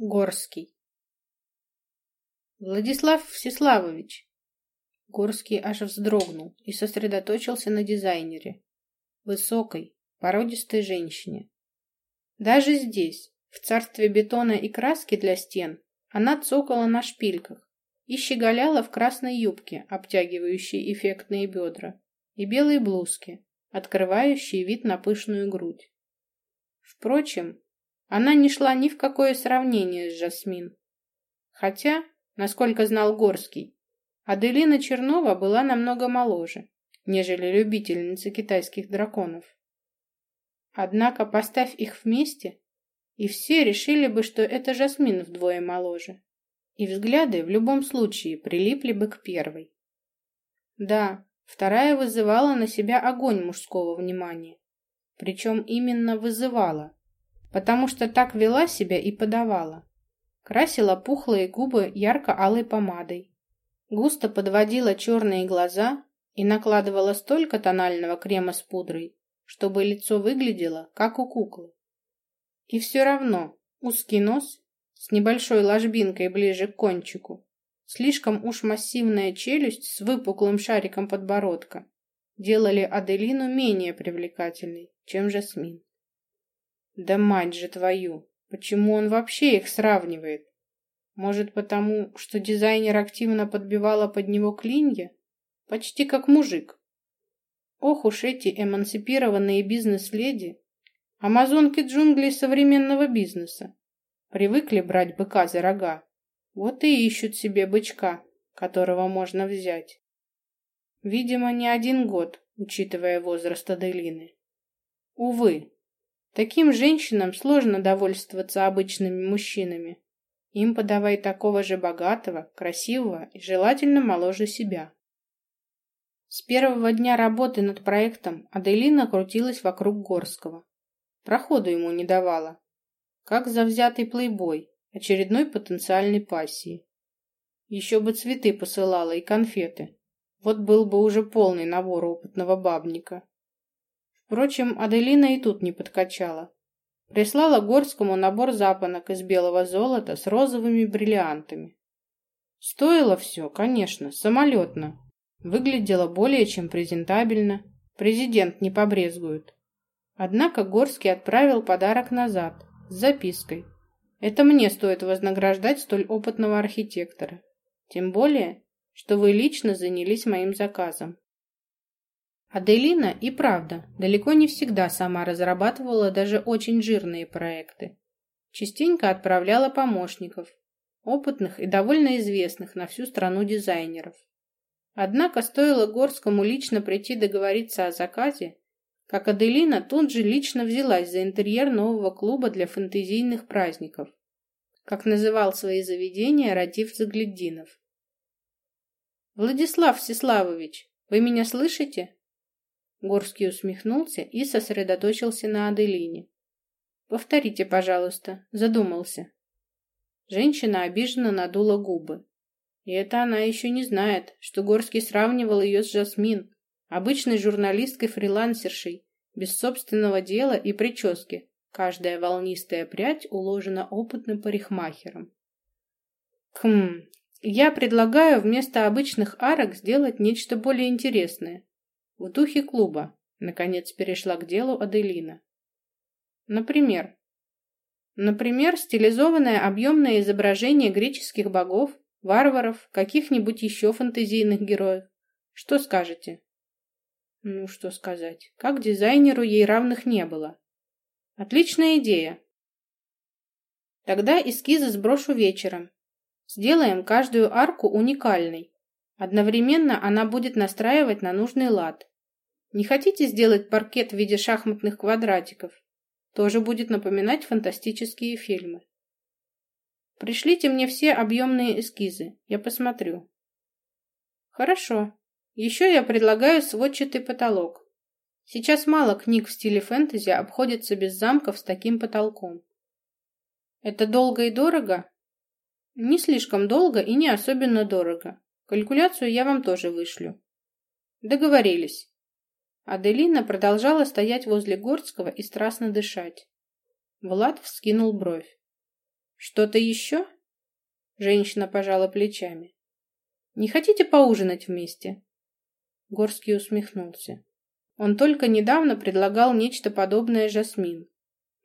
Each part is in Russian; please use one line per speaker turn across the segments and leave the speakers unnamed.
Горский. Владислав Всеславович. Горский аж вздрогнул и сосредоточился на дизайнере. Высокой, породистой женщине. Даже здесь, в царстве бетона и краски для стен, она цокала на шпильках и щеголяла в красной юбке, обтягивающей эффектные бедра, и белой блузке, открывающей вид на пышную грудь. Впрочем, она не шла ни в какое сравнение с Жасмин. Хотя, насколько знал Горский, Аделина Чернова была намного моложе, нежели любительница китайских драконов. Однако поставь их вместе, и все решили бы, что это Жасмин вдвое моложе. И взгляды в любом случае прилипли бы к первой. Да, вторая вызывала на себя огонь мужского внимания. Причем именно вызывала, потому что так вела себя и подавала. Красила пухлые губы ярко-алой помадой, густо подводила черные глаза и накладывала столько тонального крема с пудрой, чтобы лицо выглядело, как у куклы. И все равно узкий нос с небольшой ложбинкой ближе к кончику, слишком уж массивная челюсть с выпуклым шариком подбородка делали Аделину менее привлекательной, чем Жасмин. Да мать же твою! Почему он вообще их сравнивает? Может, потому, что дизайнер активно подбивала под него клинья? Почти как мужик. Ох уж эти эмансипированные бизнес-леди, амазонки джунглей современного бизнеса. Привыкли брать быка за рога. Вот и ищут себе бычка, которого можно взять. Видимо, не один год, учитывая возраст Аделины. Увы, Таким женщинам сложно довольствоваться обычными мужчинами. Им подавай такого же богатого, красивого и желательно моложе себя. С первого дня работы над проектом Аделина крутилась вокруг Горского. Проходу ему не давала. Как завзятый плейбой, очередной потенциальной пассии. Еще бы цветы посылала и конфеты. Вот был бы уже полный набор опытного бабника. Впрочем, Аделина и тут не подкачала. Прислала Горскому набор запонок из белого золота с розовыми бриллиантами. Стоило все, конечно, самолетно. Выглядело более чем презентабельно. Президент не побрезгует. Однако Горский отправил подарок назад, с запиской. Это мне стоит вознаграждать столь опытного архитектора. Тем более, что вы лично занялись моим заказом. Аделина и правда далеко не всегда сама разрабатывала даже очень жирные проекты. Частенько отправляла помощников, опытных и довольно известных на всю страну дизайнеров. Однако стоило Горскому лично прийти договориться о заказе, как Аделина тут же лично взялась за интерьер нового клуба для фэнтезийных праздников, как называл свои заведения Радив Загляддинов. «Владислав Всеславович, вы меня слышите?» Горский усмехнулся и сосредоточился на Аделине. «Повторите, пожалуйста», — задумался. Женщина обиженно надула губы. И это она еще не знает, что Горский сравнивал ее с Жасмин, обычной журналисткой-фрилансершей, без собственного дела и прически. Каждая волнистая прядь уложена опытным парикмахером. Хм, я предлагаю вместо обычных арок сделать нечто более интересное. В духе клуба, наконец перешла к делу Аделина. Например, например, стилизованное объемное изображение греческих богов, варваров, каких-нибудь еще фантазийных героев. Что скажете? Ну, что сказать. Как дизайнеру ей равных не было. Отличная идея. Тогда эскизы сброшу вечером. Сделаем каждую арку уникальной. Одновременно она будет настраивать на нужный лад. Не хотите сделать паркет в виде шахматных квадратиков? Тоже будет напоминать фантастические фильмы. Пришлите мне все объемные эскизы, я посмотрю. Хорошо. Еще я предлагаю сводчатый потолок. Сейчас мало книг в стиле фэнтези обходятся без замков с таким потолком. Это долго и дорого? Не слишком долго и не особенно дорого. Калькуляцию я вам тоже вышлю. Договорились. Аделина продолжала стоять возле Горского и страстно дышать. Влад вскинул бровь. Что-то еще? Женщина пожала плечами. Не хотите поужинать вместе? Горский усмехнулся. Он только недавно предлагал нечто подобное Жасмин.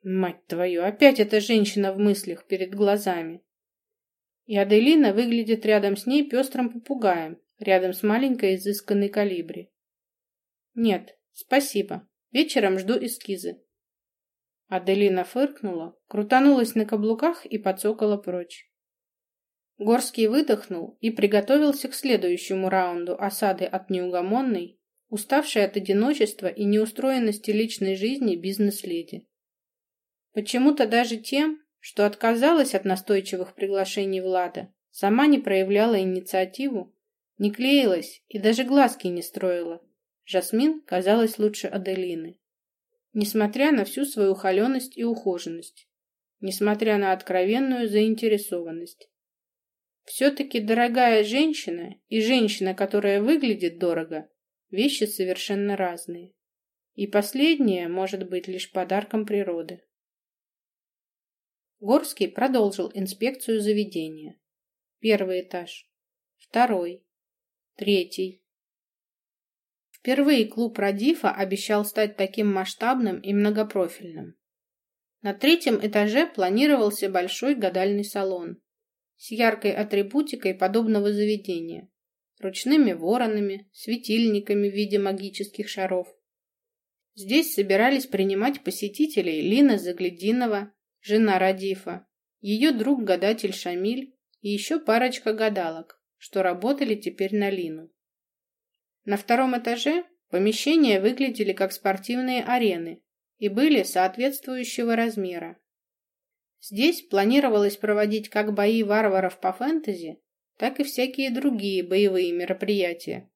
Мать твою, опять эта женщина в мыслях перед глазами. И Аделина выглядит рядом с ней пестрым попугаем, рядом с маленькой изысканной калибри. Нет, спасибо. Вечером жду эскизы. Аделина фыркнула, крутанулась на каблуках и подсокала прочь. Горский выдохнул и приготовился к следующему раунду осады от неугомонной, уставшей от одиночества и неустроенности личной жизни бизнес-леди. Почему-то даже тем, что отказалась от настойчивых приглашений Влада, сама не проявляла инициативу, не клеилась и даже глазки не строила. Жасмин казалась лучше Аделины несмотря на всю свою холеность и ухоженность, несмотря на откровенную заинтересованность. Все-таки дорогая женщина и женщина, которая выглядит дорого, вещи совершенно разные. И последнее может быть лишь подарком природы. Горский продолжил инспекцию заведения. Первый этаж, второй, третий, Впервые клуб Радифа обещал стать таким масштабным и многопрофильным. На третьем этаже планировался большой гадальный салон с яркой атрибутикой подобного заведения, ручными воронами, светильниками в виде магических шаров. Здесь собирались принимать посетителей Лина Заглядинова, жена Радифа, ее друг-гадатель Шамиль и еще парочка гадалок, что работали теперь на Лину. На втором этаже помещения выглядели как спортивные арены и были соответствующего размера. Здесь планировалось проводить как бои варваров по фэнтези, так и всякие другие боевые мероприятия.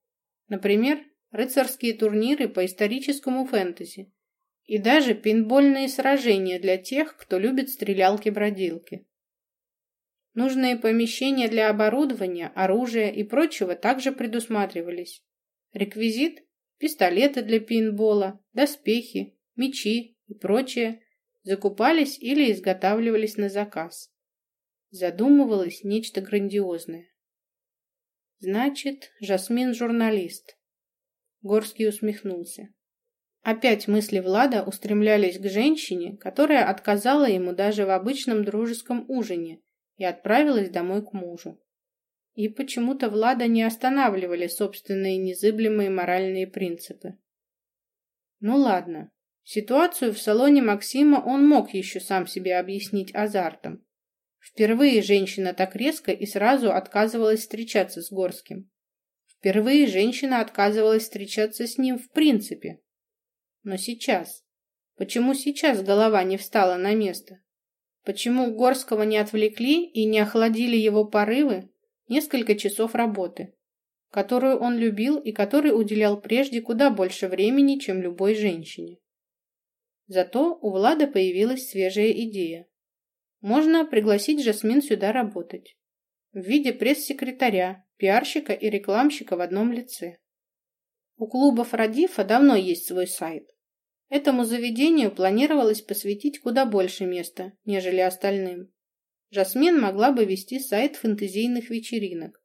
Например, рыцарские турниры по историческому фэнтези и даже пейнтбольные сражения для тех, кто любит стрелялки-бродилки. Нужные помещения для оборудования, оружия и прочего также предусматривались. Реквизит – пистолеты для пейнтбола, доспехи, мечи и прочее – закупались или изготавливались на заказ. Задумывалось нечто грандиозное. Значит, Жасмин – журналист. Горский усмехнулся. Опять мысли Влада устремлялись к женщине, которая отказала ему даже в обычном дружеском ужине и отправилась домой к мужу. И почему-то Влада не останавливали собственные незыблемые моральные принципы. Ну ладно, ситуацию в салоне Максима он мог еще сам себе объяснить азартом. Впервые женщина так резко и сразу отказывалась встречаться с Горским. Впервые женщина отказывалась встречаться с ним в принципе. Но сейчас? Почему сейчас голова не встала на место? Почему Горского не отвлекли и не охладили его порывы, несколько часов работы, которую он любил и которой уделял прежде куда больше времени, чем любой женщине. Зато у Влада появилась свежая идея. Можно пригласить Жасмин сюда работать. В виде пресс-секретаря, пиарщика и рекламщика в одном лице. У клубов Радифа давно есть свой сайт. Этому заведению планировалось посвятить куда больше места, нежели остальным. Жасмин могла бы вести сайт фэнтезийных вечеринок,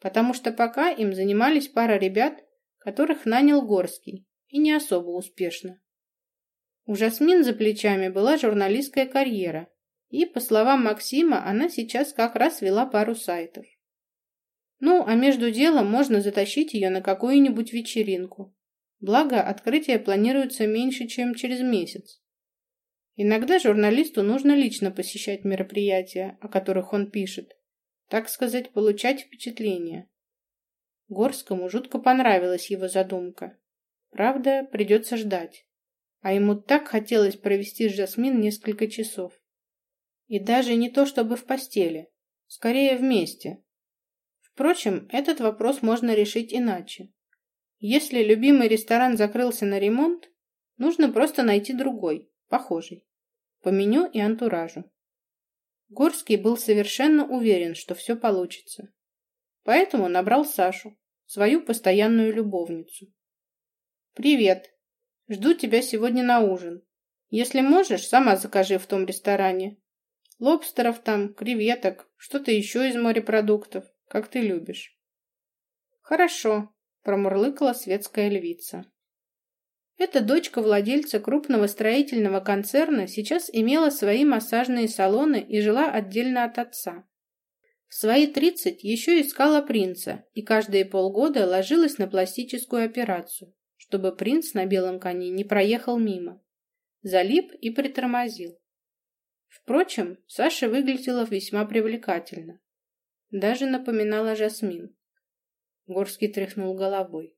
потому что пока им занимались пара ребят, которых нанял Горский, и не особо успешно. У Жасмин за плечами была журналистская карьера, и, по словам Максима, она сейчас как раз вела пару сайтов. Ну, а между делом можно затащить ее на какую-нибудь вечеринку. Благо, открытие планируется меньше, чем через месяц. Иногда журналисту нужно лично посещать мероприятия, о которых он пишет, так сказать, получать впечатление. Горскому жутко понравилась его задумка. Правда, придется ждать. А ему так хотелось провести с Жасмин несколько часов. И даже не то чтобы в постели, скорее вместе. Впрочем, этот вопрос можно решить иначе. Если любимый ресторан закрылся на ремонт, нужно просто найти другой, похожий по меню и антуражу. Горский был совершенно уверен, что все получится. Поэтому набрал Сашу, свою постоянную любовницу. «Привет. Жду тебя сегодня на ужин. Если можешь, сама закажи в том ресторане. Лобстеров там, креветок, что-то еще из морепродуктов, как ты любишь. Хорошо, промурлыкала светская львица. Эта дочка владельца крупного строительного концерна сейчас имела свои массажные салоны и жила отдельно от отца. В свои тридцать еще искала принца и каждые полгода ложилась на пластическую операцию, чтобы принц на белом коне не проехал мимо. Залип и притормозил. Впрочем, Саша выглядела весьма привлекательно. Даже напоминала Жасмин. Горский тряхнул головой.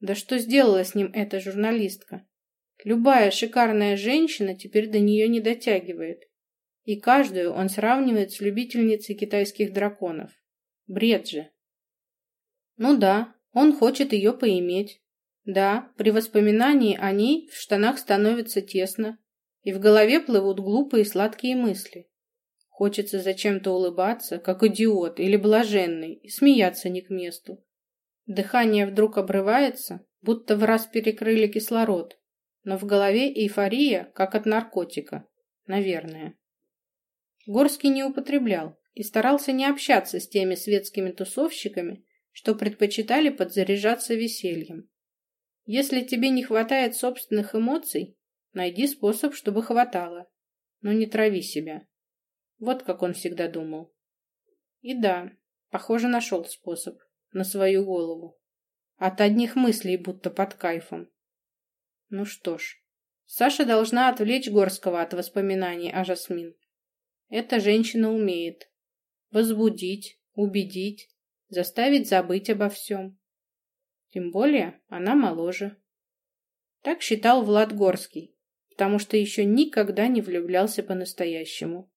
Да что сделала с ним эта журналистка? Любая шикарная женщина теперь до нее не дотягивает. И каждую он сравнивает с любительницей китайских драконов. Бред же. Ну да, он хочет ее поиметь. Да, при воспоминании о ней в штанах становится тесно, и в голове плывут глупые сладкие мысли. Хочется зачем-то улыбаться, как идиот или блаженный, и смеяться не к месту. Дыхание вдруг обрывается, будто в раз перекрыли кислород, но в голове эйфория, как от наркотика. Наверное. Горский не употреблял и старался не общаться с теми светскими тусовщиками, что предпочитали подзаряжаться весельем. Если тебе не хватает собственных эмоций, найди способ, чтобы хватало, но не трави себя. Вот как он всегда думал. И да, похоже, нашел способ на свою голову. От одних мыслей будто под кайфом. Ну что ж, Саша должна отвлечь Горского от воспоминаний о Жасмин. Эта женщина умеет. Возбудить, убедить, заставить забыть обо всем. Тем более она моложе. Так считал Влад Горский, потому что еще никогда не влюблялся по-настоящему.